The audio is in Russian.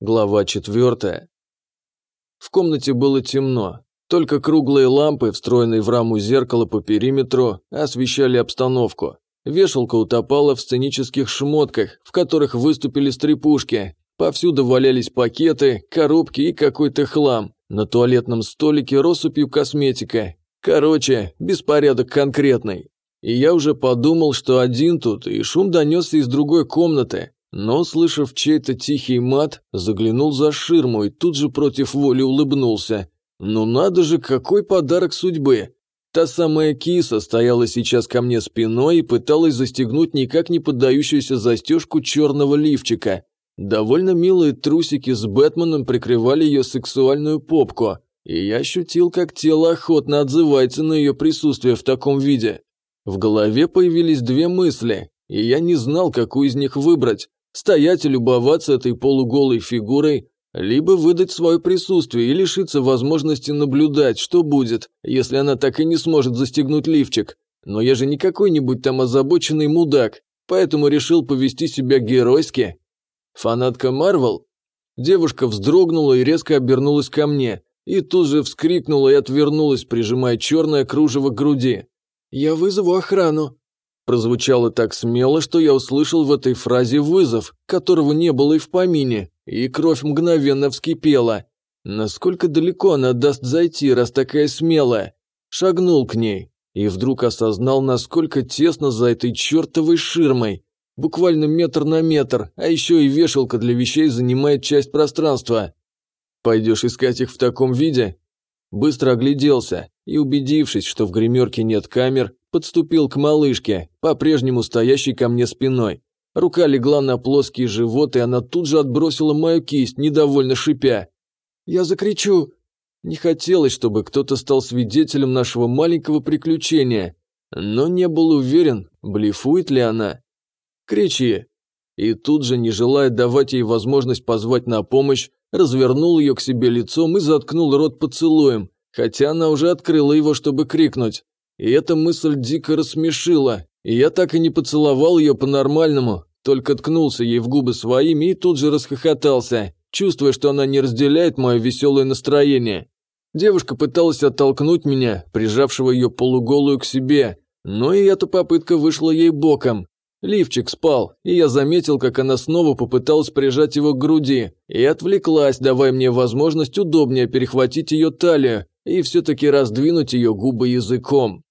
Глава четвертая. В комнате было темно. Только круглые лампы, встроенные в раму зеркала по периметру, освещали обстановку. Вешалка утопала в сценических шмотках, в которых выступили стрепушки. Повсюду валялись пакеты, коробки и какой-то хлам. На туалетном столике россыпью косметика. Короче, беспорядок конкретный. И я уже подумал, что один тут, и шум донесся из другой комнаты но, слышав чей-то тихий мат, заглянул за ширму и тут же против воли улыбнулся. «Ну надо же, какой подарок судьбы!» Та самая киса стояла сейчас ко мне спиной и пыталась застегнуть никак не поддающуюся застежку черного лифчика. Довольно милые трусики с Бэтменом прикрывали ее сексуальную попку, и я ощутил, как тело охотно отзывается на ее присутствие в таком виде. В голове появились две мысли, и я не знал, какую из них выбрать стоять и любоваться этой полуголой фигурой, либо выдать свое присутствие и лишиться возможности наблюдать, что будет, если она так и не сможет застегнуть лифчик. Но я же не какой-нибудь там озабоченный мудак, поэтому решил повести себя геройски. Фанатка Марвел? Девушка вздрогнула и резко обернулась ко мне, и тут же вскрикнула и отвернулась, прижимая черное кружево к груди. «Я вызову охрану», Прозвучало так смело, что я услышал в этой фразе вызов, которого не было и в помине, и кровь мгновенно вскипела. Насколько далеко она даст зайти, раз такая смелая? Шагнул к ней и вдруг осознал, насколько тесно за этой чертовой ширмой. Буквально метр на метр, а еще и вешалка для вещей занимает часть пространства. Пойдешь искать их в таком виде? Быстро огляделся и, убедившись, что в гримерке нет камер, подступил к малышке, по-прежнему стоящей ко мне спиной. Рука легла на плоский живот, и она тут же отбросила мою кисть, недовольно шипя. «Я закричу!» Не хотелось, чтобы кто-то стал свидетелем нашего маленького приключения, но не был уверен, блефует ли она. «Кричи!» И тут же, не желая давать ей возможность позвать на помощь, развернул ее к себе лицом и заткнул рот поцелуем, хотя она уже открыла его, чтобы крикнуть. И эта мысль дико рассмешила, и я так и не поцеловал ее по-нормальному, только ткнулся ей в губы своими и тут же расхохотался, чувствуя, что она не разделяет мое веселое настроение. Девушка пыталась оттолкнуть меня, прижавшего ее полуголую к себе, но и эта попытка вышла ей боком. Лифчик спал, и я заметил, как она снова попыталась прижать его к груди, и отвлеклась, давая мне возможность удобнее перехватить ее талию и все-таки раздвинуть ее губы языком.